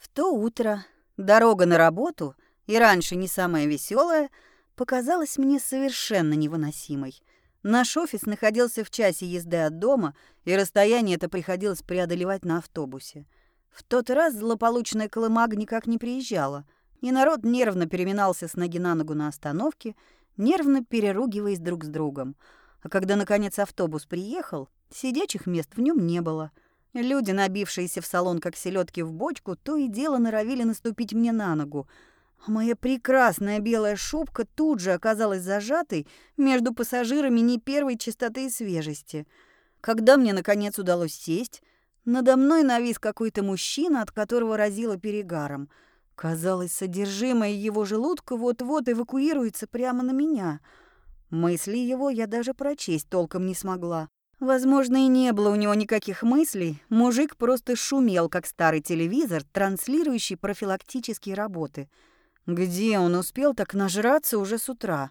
В то утро дорога на работу, и раньше не самая веселая, показалась мне совершенно невыносимой. Наш офис находился в часе езды от дома, и расстояние это приходилось преодолевать на автобусе. В тот раз злополучная колымага никак не приезжала, и народ нервно переминался с ноги на ногу на остановке, нервно переругиваясь друг с другом. А когда, наконец, автобус приехал, сидячих мест в нем не было. Люди, набившиеся в салон, как селедки в бочку, то и дело норовили наступить мне на ногу — а моя прекрасная белая шубка тут же оказалась зажатой между пассажирами не первой чистоты и свежести. Когда мне, наконец, удалось сесть, надо мной навис какой-то мужчина, от которого разило перегаром. Казалось, содержимое его желудка вот-вот эвакуируется прямо на меня. Мысли его я даже прочесть толком не смогла. Возможно, и не было у него никаких мыслей. Мужик просто шумел, как старый телевизор, транслирующий профилактические работы — где он успел так нажраться уже с утра?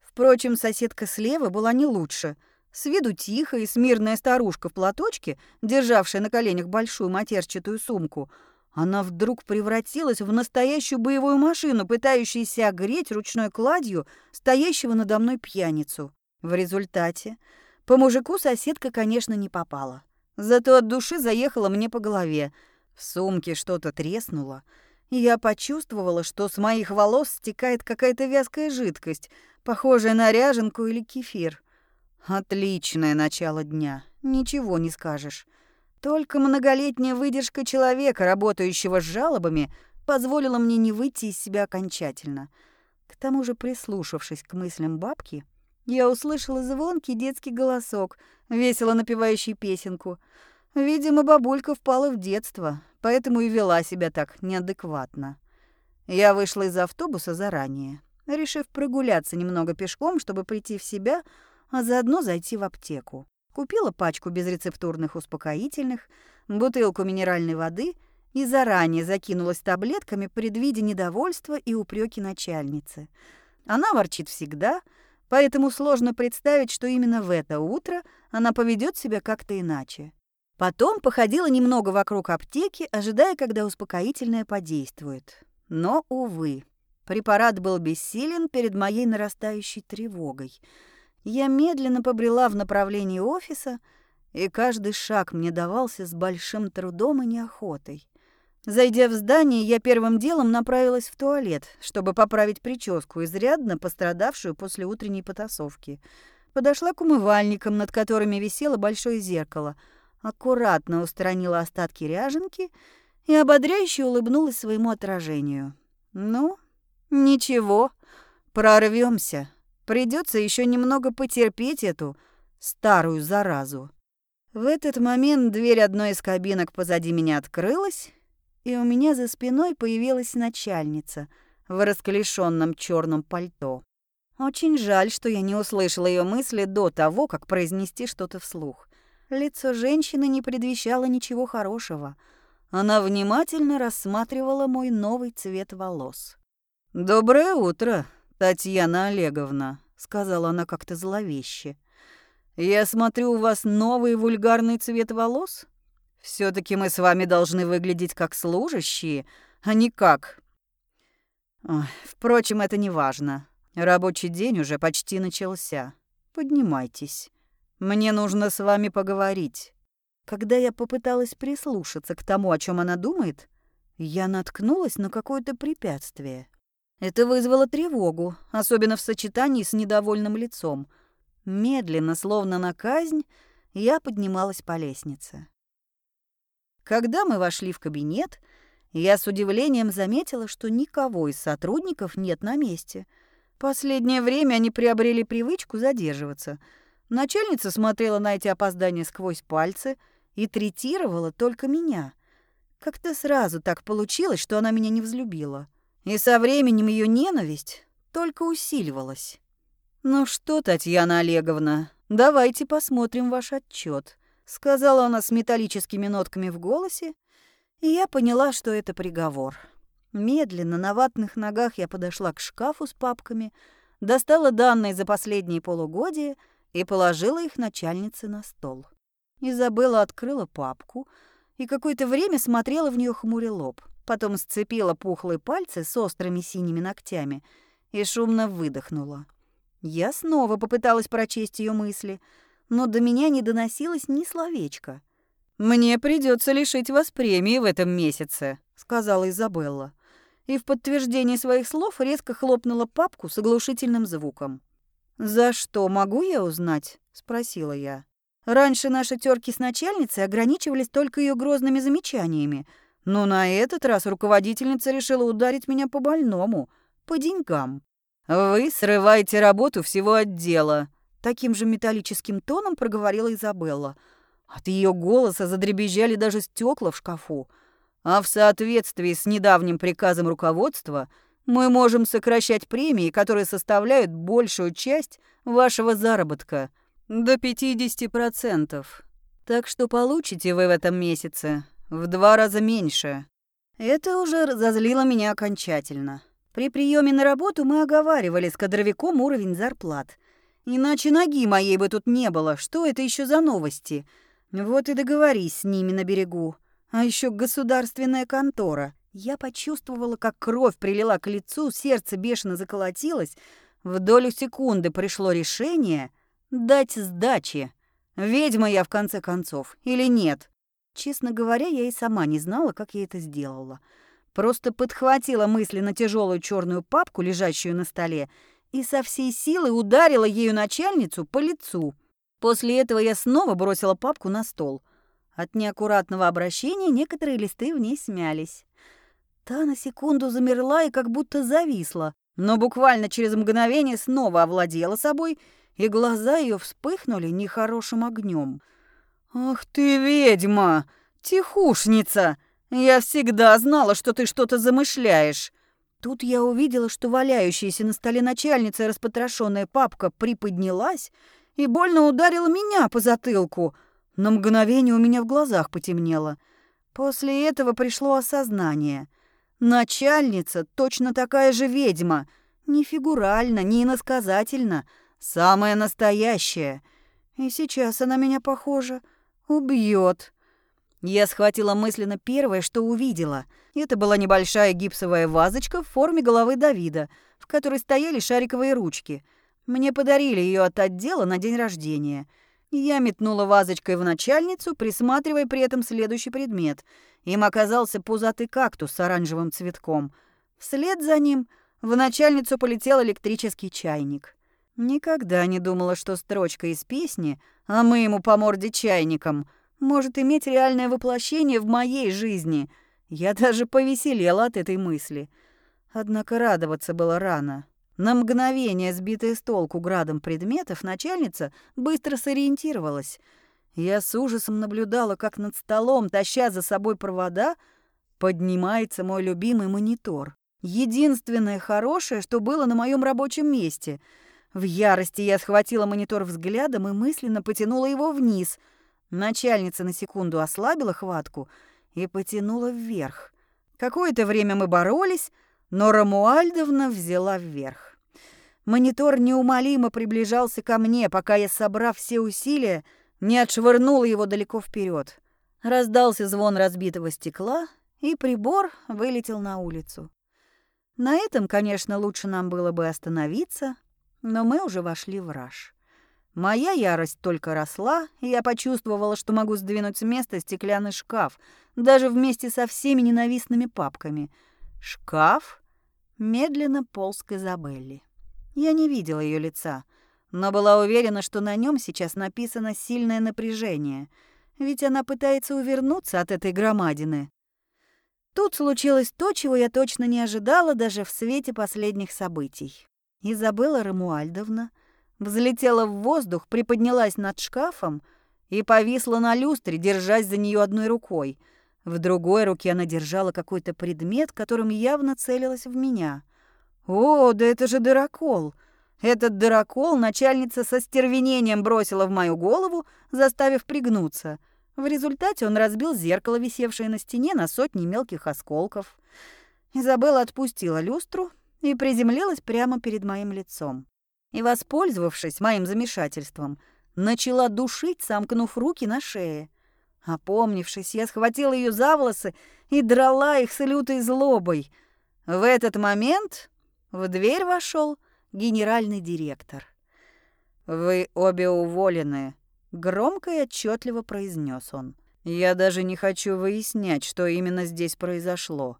Впрочем, соседка слева была не лучше. С виду тихая и смирная старушка в платочке, державшая на коленях большую матерчатую сумку, она вдруг превратилась в настоящую боевую машину, пытающуюся огреть ручной кладью стоящего надо мной пьяницу. В результате по мужику соседка, конечно, не попала. Зато от души заехала мне по голове. В сумке что-то треснуло — я почувствовала, что с моих волос стекает какая-то вязкая жидкость, похожая на ряженку или кефир. Отличное начало дня, ничего не скажешь. Только многолетняя выдержка человека, работающего с жалобами, позволила мне не выйти из себя окончательно. К тому же, прислушавшись к мыслям бабки, я услышала звонкий детский голосок, весело напевающий песенку. Видимо, бабулька впала в детство, поэтому и вела себя так неадекватно. Я вышла из автобуса заранее, решив прогуляться немного пешком, чтобы прийти в себя, а заодно зайти в аптеку. Купила пачку безрецептурных успокоительных, бутылку минеральной воды и заранее закинулась таблетками, предвидя недовольство и упреки начальницы. Она ворчит всегда, поэтому сложно представить, что именно в это утро она поведет себя как-то иначе. Потом походила немного вокруг аптеки, ожидая, когда успокоительное подействует. Но, увы, препарат был бессилен перед моей нарастающей тревогой. Я медленно побрела в направлении офиса, и каждый шаг мне давался с большим трудом и неохотой. Зайдя в здание, я первым делом направилась в туалет, чтобы поправить прическу, изрядно пострадавшую после утренней потасовки. Подошла к умывальникам, над которыми висело большое зеркало — аккуратно устранила остатки ряженки и ободряюще улыбнулась своему отражению. «Ну, ничего, прорвемся. Придется еще немного потерпеть эту старую заразу». В этот момент дверь одной из кабинок позади меня открылась, и у меня за спиной появилась начальница в расклешенном черном пальто. Очень жаль, что я не услышала ее мысли до того, как произнести что-то вслух. Лицо женщины не предвещало ничего хорошего. Она внимательно рассматривала мой новый цвет волос. «Доброе утро, Татьяна Олеговна», — сказала она как-то зловеще. «Я смотрю, у вас новый вульгарный цвет волос? Все таки мы с вами должны выглядеть как служащие, а не как...» Впрочем, это не важно. Рабочий день уже почти начался. Поднимайтесь. Мне нужно с вами поговорить. Когда я попыталась прислушаться к тому, о чем она думает, я наткнулась на какое-то препятствие. Это вызвало тревогу, особенно в сочетании с недовольным лицом. Медленно, словно на казнь, я поднималась по лестнице. Когда мы вошли в кабинет, я с удивлением заметила, что никого из сотрудников нет на месте. Последнее время они приобрели привычку задерживаться — Начальница смотрела на эти опоздания сквозь пальцы и третировала только меня. Как-то сразу так получилось, что она меня не взлюбила. И со временем ее ненависть только усиливалась. «Ну что, Татьяна Олеговна, давайте посмотрим ваш отчет, сказала она с металлическими нотками в голосе, и я поняла, что это приговор. Медленно, на ватных ногах я подошла к шкафу с папками, достала данные за последние полугодия — и положила их начальнице на стол. Изабелла открыла папку и какое-то время смотрела в нее хмуря лоб. потом сцепила пухлые пальцы с острыми синими ногтями и шумно выдохнула. Я снова попыталась прочесть ее мысли, но до меня не доносилось ни словечка. «Мне придется лишить вас премии в этом месяце», — сказала Изабелла. И в подтверждение своих слов резко хлопнула папку с оглушительным звуком. «За что, могу я узнать?» — спросила я. Раньше наши терки с начальницей ограничивались только ее грозными замечаниями, но на этот раз руководительница решила ударить меня по больному, по деньгам. «Вы срываете работу всего отдела», — таким же металлическим тоном проговорила Изабелла. От ее голоса задребезжали даже стекла в шкафу. «А в соответствии с недавним приказом руководства мы можем сокращать премии, которые составляют большую часть вашего заработка». До 50%. Так что получите вы в этом месяце в два раза меньше. Это уже разозлило меня окончательно. При приеме на работу мы оговаривали с кадровиком уровень зарплат. Иначе ноги моей бы тут не было. Что это еще за новости? Вот и договорись с ними на берегу. А еще государственная контора. Я почувствовала, как кровь прилила к лицу, сердце бешено заколотилось. В долю секунды пришло решение — Дать сдачи. Ведьма я в конце концов или нет? Честно говоря, я и сама не знала, как я это сделала. Просто подхватила мысленно тяжелую черную папку, лежащую на столе, и со всей силы ударила ею начальницу по лицу. После этого я снова бросила папку на стол. От неаккуратного обращения некоторые листы в ней смялись. Та на секунду замерла и как будто зависла, но буквально через мгновение снова овладела собой — и глаза ее вспыхнули нехорошим огнем. «Ах ты ведьма! Тихушница! Я всегда знала, что ты что-то замышляешь!» Тут я увидела, что валяющаяся на столе начальница распотрошенная папка приподнялась и больно ударила меня по затылку. На мгновение у меня в глазах потемнело. После этого пришло осознание. Начальница точно такая же ведьма. Не фигурально, не иносказательно — Самая настоящая. И сейчас она меня, похоже, убьет. Я схватила мысленно первое, что увидела. Это была небольшая гипсовая вазочка в форме головы Давида, в которой стояли шариковые ручки. Мне подарили ее от отдела на день рождения. Я метнула вазочкой в начальницу, присматривая при этом следующий предмет. Им оказался пузатый кактус с оранжевым цветком. Вслед за ним в начальницу полетел электрический чайник. Никогда не думала, что строчка из песни «А мы ему по морде чайником» может иметь реальное воплощение в моей жизни. Я даже повеселела от этой мысли. Однако радоваться было рано. На мгновение, сбитая с толку градом предметов, начальница быстро сориентировалась. Я с ужасом наблюдала, как над столом, таща за собой провода, поднимается мой любимый монитор. Единственное хорошее, что было на моем рабочем месте — в ярости я схватила монитор взглядом и мысленно потянула его вниз. Начальница на секунду ослабила хватку и потянула вверх. Какое-то время мы боролись, но Рамуальдовна взяла вверх. Монитор неумолимо приближался ко мне, пока я, собрав все усилия, не отшвырнула его далеко вперед. Раздался звон разбитого стекла, и прибор вылетел на улицу. На этом, конечно, лучше нам было бы остановиться, но мы уже вошли в раж. Моя ярость только росла, и я почувствовала, что могу сдвинуть с места стеклянный шкаф, даже вместе со всеми ненавистными папками. Шкаф медленно полз к Изабелле. Я не видела ее лица, но была уверена, что на нем сейчас написано сильное напряжение, ведь она пытается увернуться от этой громадины. Тут случилось то, чего я точно не ожидала даже в свете последних событий. Изабелла Рамуальдовна взлетела в воздух, приподнялась над шкафом и повисла на люстре, держась за нее одной рукой. В другой руке она держала какой-то предмет, которым явно целилась в меня. «О, да это же дырокол!» Этот дырокол начальница со стервенением бросила в мою голову, заставив пригнуться. В результате он разбил зеркало, висевшее на стене, на сотни мелких осколков. Изабелла отпустила люстру, и приземлилась прямо перед моим лицом. И, воспользовавшись моим замешательством, начала душить, сомкнув руки на шее. Опомнившись, я схватила ее за волосы и драла их с лютой злобой. В этот момент в дверь вошел генеральный директор. «Вы обе уволены», — громко и отчетливо произнес он. «Я даже не хочу выяснять, что именно здесь произошло.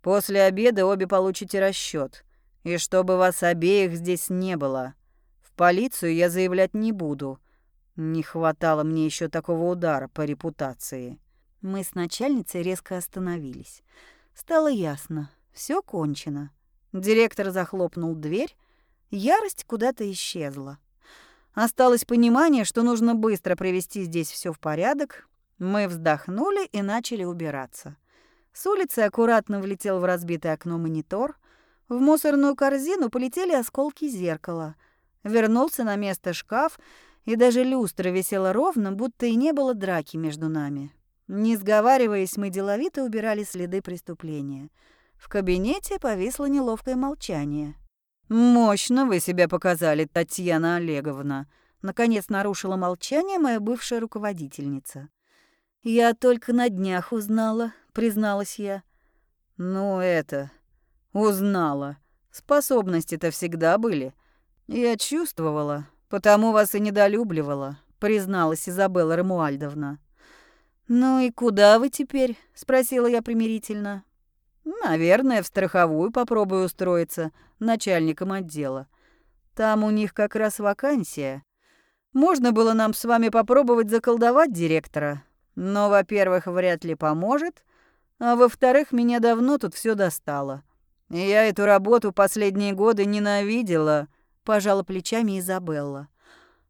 После обеда обе получите расчет, и чтобы вас обеих здесь не было. В полицию я заявлять не буду. Не хватало мне еще такого удара по репутации». Мы с начальницей резко остановились. Стало ясно, все кончено. Директор захлопнул дверь, ярость куда-то исчезла. Осталось понимание, что нужно быстро привести здесь все в порядок. Мы вздохнули и начали убираться. С улицы аккуратно влетел в разбитое окно монитор. В мусорную корзину полетели осколки зеркала. Вернулся на место шкаф, и даже люстра висела ровно, будто и не было драки между нами. Не сговариваясь, мы деловито убирали следы преступления. В кабинете повисло неловкое молчание. «Мощно вы себя показали, Татьяна Олеговна», — наконец нарушила молчание моя бывшая руководительница. «Я только на днях узнала», — призналась я. «Ну это... узнала. Способности-то всегда были. Я чувствовала, потому вас и недолюбливала», — призналась Изабелла Рамуальдовна. «Ну и куда вы теперь?» — спросила я примирительно. Наверное, в страховую попробую устроиться начальником отдела. Там у них как раз вакансия. Можно было нам с вами попробовать заколдовать директора, но, во-первых, вряд ли поможет, а во-вторых, меня давно тут все достало. Я эту работу последние годы ненавидела, пожала плечами Изабелла.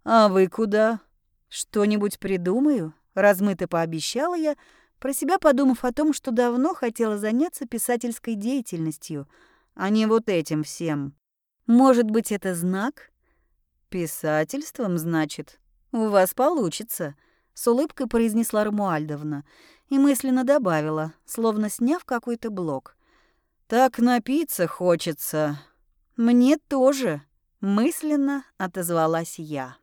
А вы куда? Что-нибудь придумаю? размыто пообещала я, про себя подумав о том, что давно хотела заняться писательской деятельностью, а не вот этим всем. Может быть, это знак? Писательством, значит. У вас получится, с улыбкой произнесла Рамуальдовна и мысленно добавила, словно сняв какой-то блок. Так напиться хочется. Мне тоже, мысленно отозвалась я.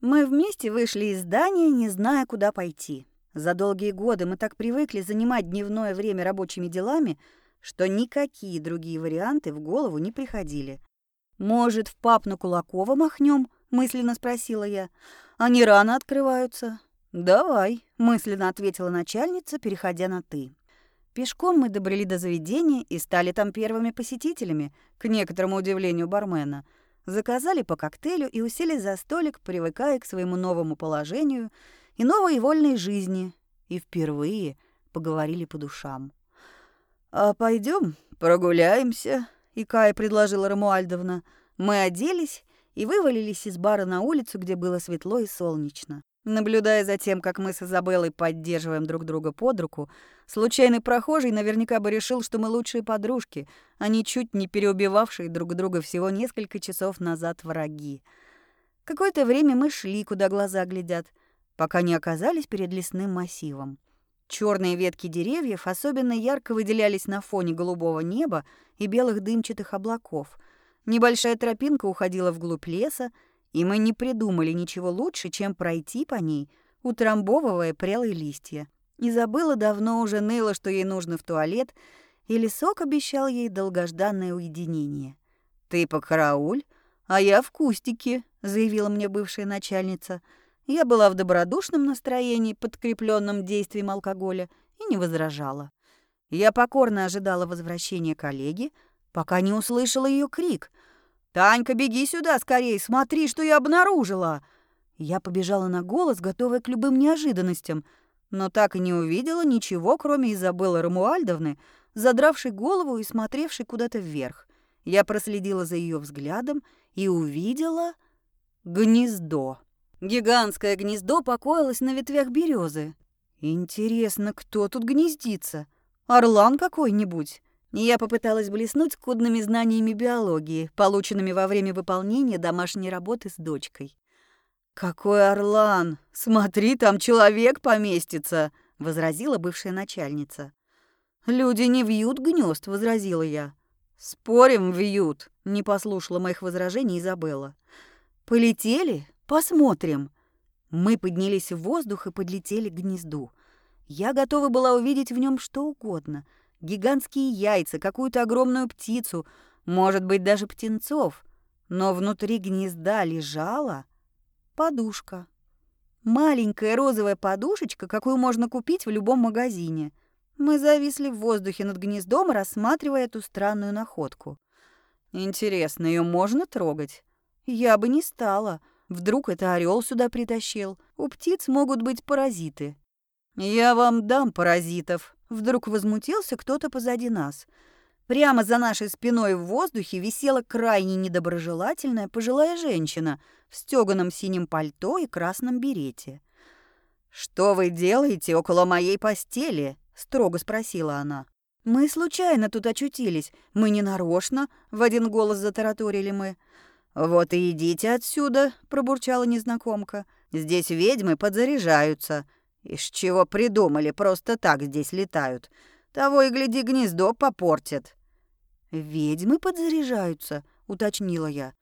Мы вместе вышли из здания, не зная, куда пойти. За долгие годы мы так привыкли занимать дневное время рабочими делами, что никакие другие варианты в голову не приходили. «Может, в пап на Кулакова махнем?» — мысленно спросила я. «Они рано открываются». «Давай», — мысленно ответила начальница, переходя на «ты». Пешком мы добрели до заведения и стали там первыми посетителями, к некоторому удивлению бармена — заказали по коктейлю и уселись за столик, привыкая к своему новому положению и новой вольной жизни, и впервые поговорили по душам. «А пойдем прогуляемся», — икая предложила Рамуальдовна. Мы оделись и вывалились из бара на улицу, где было светло и солнечно. Наблюдая за тем, как мы с Изабеллой поддерживаем друг друга под руку, случайный прохожий наверняка бы решил, что мы лучшие подружки, а не чуть не переубивавшие друг друга всего несколько часов назад враги. Какое-то время мы шли, куда глаза глядят, пока не оказались перед лесным массивом. Черные ветки деревьев особенно ярко выделялись на фоне голубого неба и белых дымчатых облаков. Небольшая тропинка уходила вглубь леса, и мы не придумали ничего лучше, чем пройти по ней, утрамбовывая прелые листья. Изабелла давно уже ныла, что ей нужно в туалет, и лесок обещал ей долгожданное уединение. «Ты покарауль, а я в кустике», — заявила мне бывшая начальница. Я была в добродушном настроении, подкрепленном действием алкоголя, и не возражала. Я покорно ожидала возвращения коллеги, пока не услышала ее крик — «Танька, беги сюда скорее, смотри, что я обнаружила!» Я побежала на голос, готовая к любым неожиданностям, но так и не увидела ничего, кроме Изабеллы Рамуальдовны, задравшей голову и смотревшей куда-то вверх. Я проследила за ее взглядом и увидела гнездо. Гигантское гнездо покоилось на ветвях березы. Интересно, кто тут гнездится? Орлан какой-нибудь? Я попыталась блеснуть скудными знаниями биологии, полученными во время выполнения домашней работы с дочкой. «Какой орлан! Смотри, там человек поместится!» — возразила бывшая начальница. «Люди не вьют гнезд», — возразила я. «Спорим, вьют», — не послушала моих возражений Изабелла. «Полетели? Посмотрим». Мы поднялись в воздух и подлетели к гнезду. Я готова была увидеть в нем что угодно. Гигантские яйца, какую-то огромную птицу, может быть, даже птенцов. Но внутри гнезда лежала подушка. Маленькая розовая подушечка, какую можно купить в любом магазине. Мы зависли в воздухе над гнездом, рассматривая эту странную находку. Интересно, ее можно трогать? Я бы не стала. Вдруг это орел сюда притащил. У птиц могут быть паразиты. Я вам дам паразитов. Вдруг возмутился кто-то позади нас. Прямо за нашей спиной в воздухе висела крайне недоброжелательная пожилая женщина в стёганом синем пальто и красном берете. «Что вы делаете около моей постели?» — строго спросила она. «Мы случайно тут очутились. Мы не нарочно», — в один голос затараторили мы. «Вот и идите отсюда», — пробурчала незнакомка. «Здесь ведьмы подзаряжаются. Из чего придумали, просто так здесь летают. Того и гляди, гнездо попортят». «Ведьмы подзаряжаются», — уточнила я.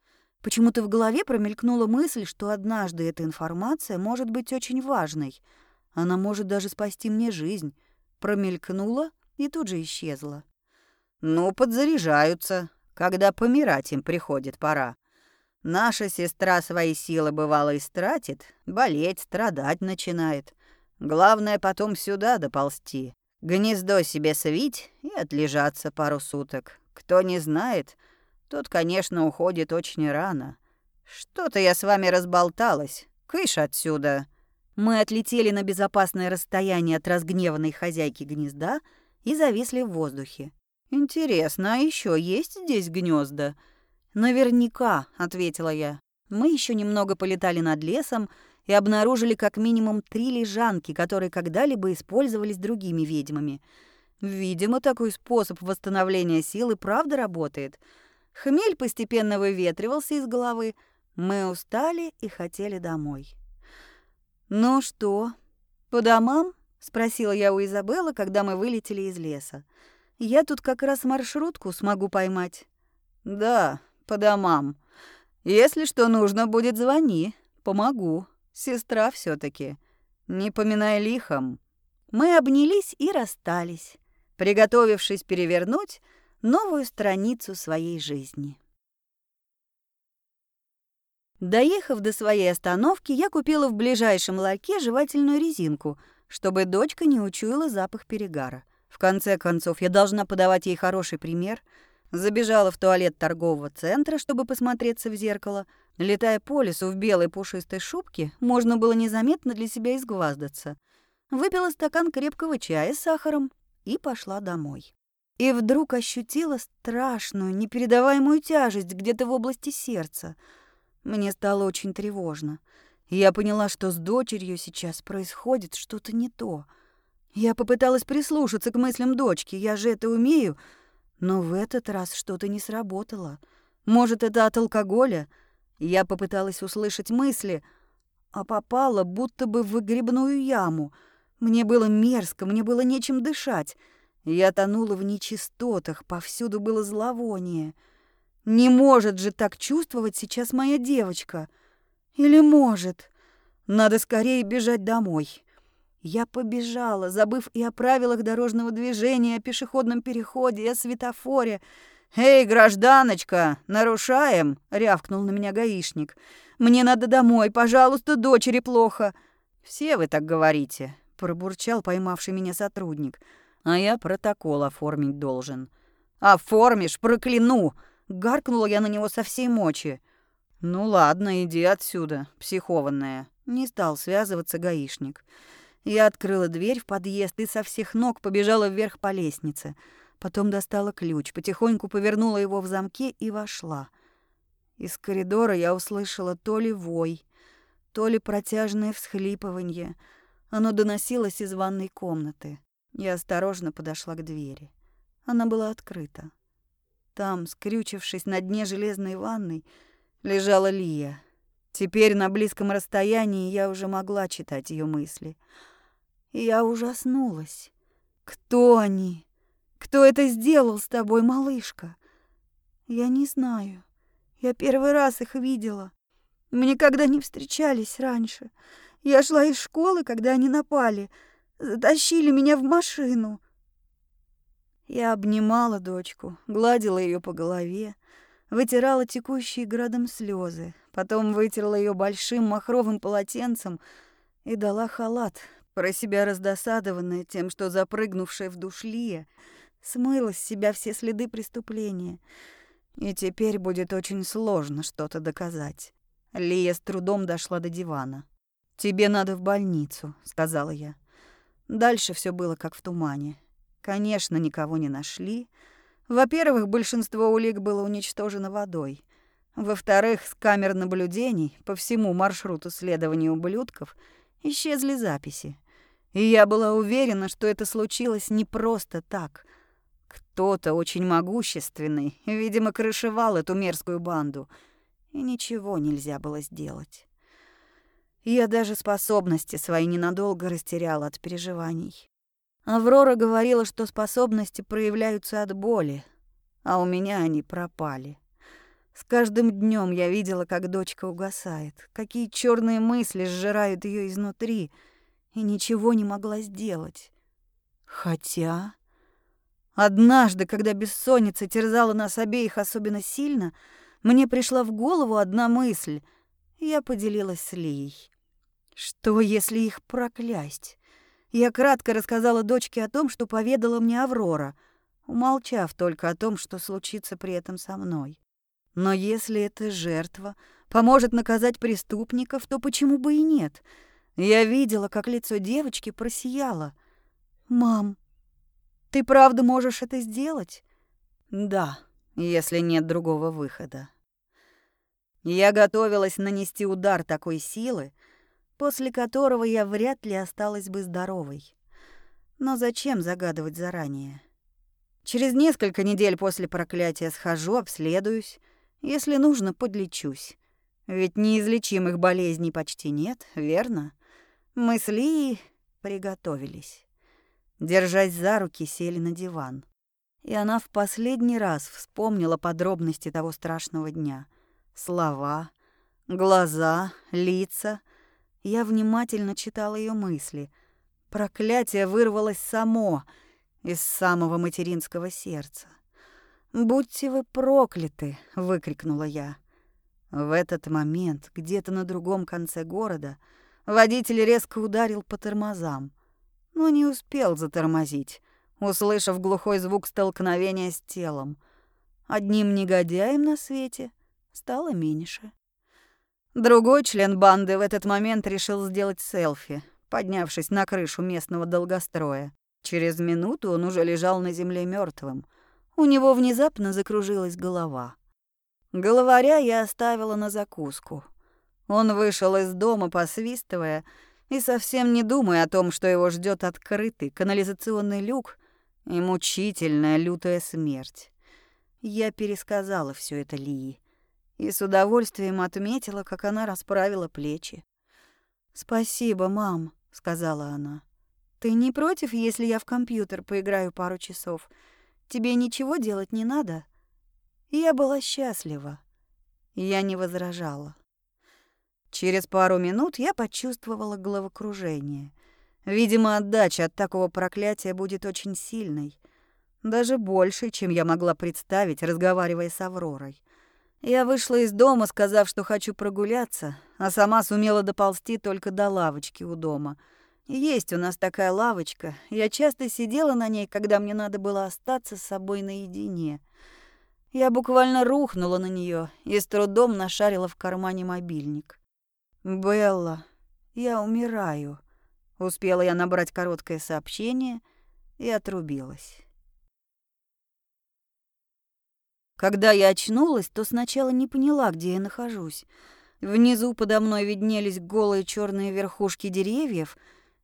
Почему-то в голове промелькнула мысль, что однажды эта информация может быть очень важной. Она может даже спасти мне жизнь. Промелькнула и тут же исчезла. «Ну, подзаряжаются, когда помирать им приходит пора. Наша сестра свои силы бывало истратит, болеть, страдать начинает. Главное потом сюда доползти, гнездо себе свить и отлежаться пару суток. Кто не знает, тот, конечно, уходит очень рано. Что-то я с вами разболталась. Кыш отсюда. Мы отлетели на безопасное расстояние от разгневанной хозяйки гнезда и зависли в воздухе. Интересно, а еще есть здесь гнезда? Наверняка, ответила я. Мы еще немного полетали над лесом и обнаружили как минимум три лежанки, которые когда-либо использовались другими ведьмами. Видимо, такой способ восстановления силы правда работает. Хмель постепенно выветривался из головы. Мы устали и хотели домой. «Ну что, по домам?» — спросила я у Изабеллы, когда мы вылетели из леса. «Я тут как раз маршрутку смогу поймать». «Да, по домам. Если что нужно будет, звони. Помогу. Сестра все таки Не поминай лихом». Мы обнялись и расстались приготовившись перевернуть новую страницу своей жизни. Доехав до своей остановки, я купила в ближайшем ларьке жевательную резинку, чтобы дочка не учуяла запах перегара. В конце концов, я должна подавать ей хороший пример. Забежала в туалет торгового центра, чтобы посмотреться в зеркало. Летая по лесу в белой пушистой шубке, можно было незаметно для себя изгваздаться. Выпила стакан крепкого чая с сахаром, и пошла домой. И вдруг ощутила страшную, непередаваемую тяжесть где-то в области сердца. Мне стало очень тревожно. Я поняла, что с дочерью сейчас происходит что-то не то. Я попыталась прислушаться к мыслям дочки, я же это умею, но в этот раз что-то не сработало. Может, это от алкоголя? Я попыталась услышать мысли, а попала будто бы в выгребную яму — мне было мерзко, мне было нечем дышать. Я тонула в нечистотах, повсюду было зловоние. Не может же так чувствовать сейчас моя девочка. Или может? Надо скорее бежать домой. Я побежала, забыв и о правилах дорожного движения, о пешеходном переходе, и о светофоре. «Эй, гражданочка, нарушаем!» — рявкнул на меня гаишник. «Мне надо домой, пожалуйста, дочери плохо». «Все вы так говорите пробурчал поймавший меня сотрудник. А я протокол оформить должен. Оформишь, прокляну, гаркнула я на него со всей мочи. Ну ладно, иди отсюда, психованная. Не стал связываться гаишник. Я открыла дверь в подъезд и со всех ног побежала вверх по лестнице. Потом достала ключ, потихоньку повернула его в замке и вошла. Из коридора я услышала то ли вой, то ли протяжное всхлипывание — оно доносилось из ванной комнаты. Я осторожно подошла к двери. Она была открыта. Там, скрючившись на дне железной ванной, лежала Лия. Теперь на близком расстоянии я уже могла читать ее мысли. И я ужаснулась. Кто они? Кто это сделал с тобой, малышка? Я не знаю. Я первый раз их видела. Мы никогда не встречались раньше. Я шла из школы, когда они напали. Затащили меня в машину. Я обнимала дочку, гладила ее по голове, вытирала текущие градом слезы, потом вытерла ее большим махровым полотенцем и дала халат, про себя раздосадованная тем, что запрыгнувшая в душлие смыла с себя все следы преступления. И теперь будет очень сложно что-то доказать. Лия с трудом дошла до дивана. «Тебе надо в больницу», — сказала я. Дальше все было как в тумане. Конечно, никого не нашли. Во-первых, большинство улик было уничтожено водой. Во-вторых, с камер наблюдений по всему маршруту следования ублюдков исчезли записи. И я была уверена, что это случилось не просто так. Кто-то очень могущественный, видимо, крышевал эту мерзкую банду, и ничего нельзя было сделать. Я даже способности свои ненадолго растеряла от переживаний. Аврора говорила, что способности проявляются от боли, а у меня они пропали. С каждым днем я видела, как дочка угасает, какие черные мысли сжирают ее изнутри, и ничего не могла сделать. Хотя однажды, когда бессонница терзала нас обеих особенно сильно, мне пришла в голову одна мысль. Я поделилась с Лией. Что, если их проклясть? Я кратко рассказала дочке о том, что поведала мне Аврора, умолчав только о том, что случится при этом со мной. Но если эта жертва поможет наказать преступников, то почему бы и нет? Я видела, как лицо девочки просияло. «Мам, ты правда можешь это сделать?» «Да, если нет другого выхода». Я готовилась нанести удар такой силы, после которого я вряд ли осталась бы здоровой. Но зачем загадывать заранее? Через несколько недель после проклятия схожу, обследуюсь, если нужно, подлечусь. Ведь неизлечимых болезней почти нет, верно? Мы с Лией приготовились. Держась за руки, сели на диван. И она в последний раз вспомнила подробности того страшного дня. Слова, глаза, лица — я внимательно читала ее мысли. Проклятие вырвалось само из самого материнского сердца. «Будьте вы прокляты!» — выкрикнула я. В этот момент, где-то на другом конце города, водитель резко ударил по тормозам, но не успел затормозить, услышав глухой звук столкновения с телом. Одним негодяем на свете стало меньше. Другой член банды в этот момент решил сделать селфи, поднявшись на крышу местного долгостроя. Через минуту он уже лежал на земле мертвым. У него внезапно закружилась голова. Головаря я оставила на закуску. Он вышел из дома, посвистывая, и совсем не думая о том, что его ждет открытый канализационный люк и мучительная лютая смерть. Я пересказала все это Лии и с удовольствием отметила, как она расправила плечи. «Спасибо, мам», — сказала она. «Ты не против, если я в компьютер поиграю пару часов? Тебе ничего делать не надо?» Я была счастлива. Я не возражала. Через пару минут я почувствовала головокружение. Видимо, отдача от такого проклятия будет очень сильной. Даже больше, чем я могла представить, разговаривая с Авророй. Я вышла из дома, сказав, что хочу прогуляться, а сама сумела доползти только до лавочки у дома. Есть у нас такая лавочка. Я часто сидела на ней, когда мне надо было остаться с собой наедине. Я буквально рухнула на нее и с трудом нашарила в кармане мобильник. «Белла, я умираю», — успела я набрать короткое сообщение и отрубилась. Когда я очнулась, то сначала не поняла, где я нахожусь. Внизу подо мной виднелись голые черные верхушки деревьев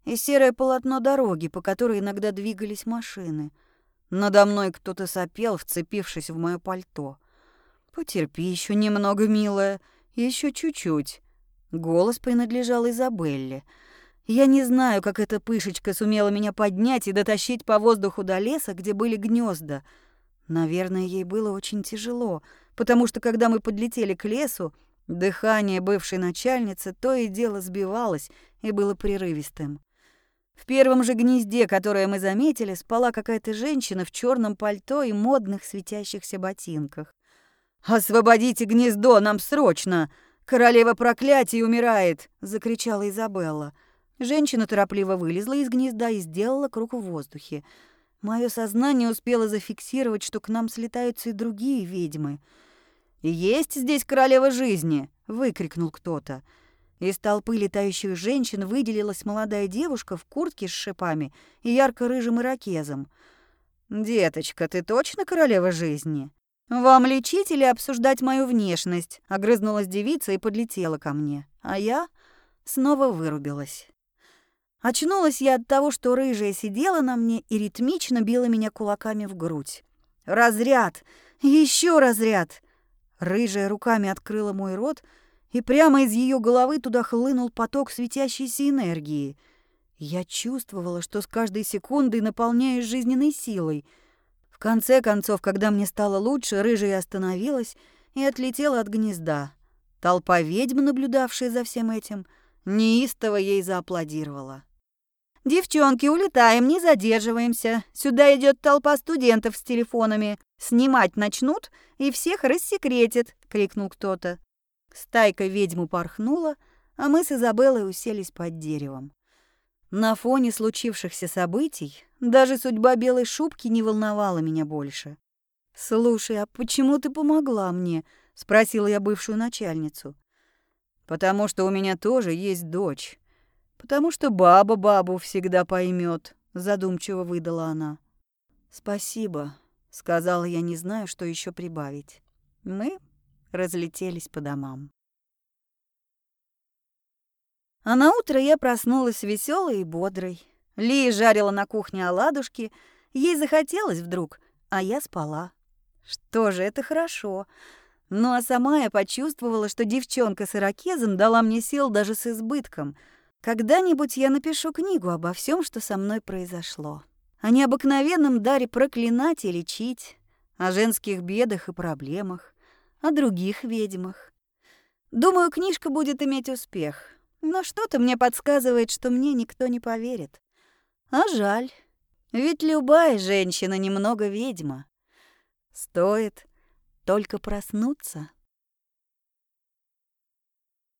и серое полотно дороги, по которой иногда двигались машины. Надо мной кто-то сопел, вцепившись в мое пальто. «Потерпи еще немного, милая, еще чуть-чуть». Голос принадлежал Изабелле. Я не знаю, как эта пышечка сумела меня поднять и дотащить по воздуху до леса, где были гнезда — Наверное, ей было очень тяжело, потому что когда мы подлетели к лесу, Дыхание бывшей начальницы то и дело сбивалось и было прерывистым. В первом же гнезде, которое мы заметили, спала какая-то женщина в черном пальто и модных светящихся ботинках. «Освободите гнездо, нам срочно! Королева проклятий умирает!» — закричала Изабелла. Женщина торопливо вылезла из гнезда и сделала круг в воздухе. Мое сознание успело зафиксировать, что к нам слетаются и другие ведьмы. «Есть здесь королева жизни!» — выкрикнул кто-то. Из толпы летающих женщин выделилась молодая девушка в куртке с шипами и ярко-рыжим ирокезом. «Деточка, ты точно королева жизни?» «Вам лечить или обсуждать мою внешность?» — огрызнулась девица и подлетела ко мне. А я снова вырубилась. Очнулась я от того, что рыжая сидела на мне и ритмично била меня кулаками в грудь. «Разряд! Еще разряд!» Рыжая руками открыла мой рот — и прямо из ее головы туда хлынул поток светящейся энергии. Я чувствовала, что с каждой секундой наполняюсь жизненной силой. В конце концов, когда мне стало лучше, рыжая остановилась и отлетела от гнезда. Толпа ведьм, наблюдавшая за всем этим, неистово ей зааплодировала. «Девчонки, улетаем, не задерживаемся. Сюда идет толпа студентов с телефонами. Снимать начнут и всех рассекретят», — крикнул кто-то. Стайка ведьм упорхнула, а мы с Изабеллой уселись под деревом. На фоне случившихся событий даже судьба белой шубки не волновала меня больше. «Слушай, а почему ты помогла мне?» — спросила я бывшую начальницу. «Потому что у меня тоже есть дочь. Потому что баба бабу всегда поймет», — задумчиво выдала она. «Спасибо», — сказала я, не знаю, что еще прибавить. Мы разлетелись по домам. А на утро я проснулась веселой и бодрой. Ли жарила на кухне оладушки, ей захотелось вдруг, а я спала. Что же, это хорошо. Ну а сама я почувствовала, что девчонка с ирокезом дала мне сил даже с избытком. Когда-нибудь я напишу книгу обо всем, что со мной произошло. О необыкновенном даре проклинать и лечить, о женских бедах и проблемах о других ведьмах. Думаю, книжка будет иметь успех, но что-то мне подсказывает, что мне никто не поверит. А жаль, ведь любая женщина немного ведьма. Стоит только проснуться.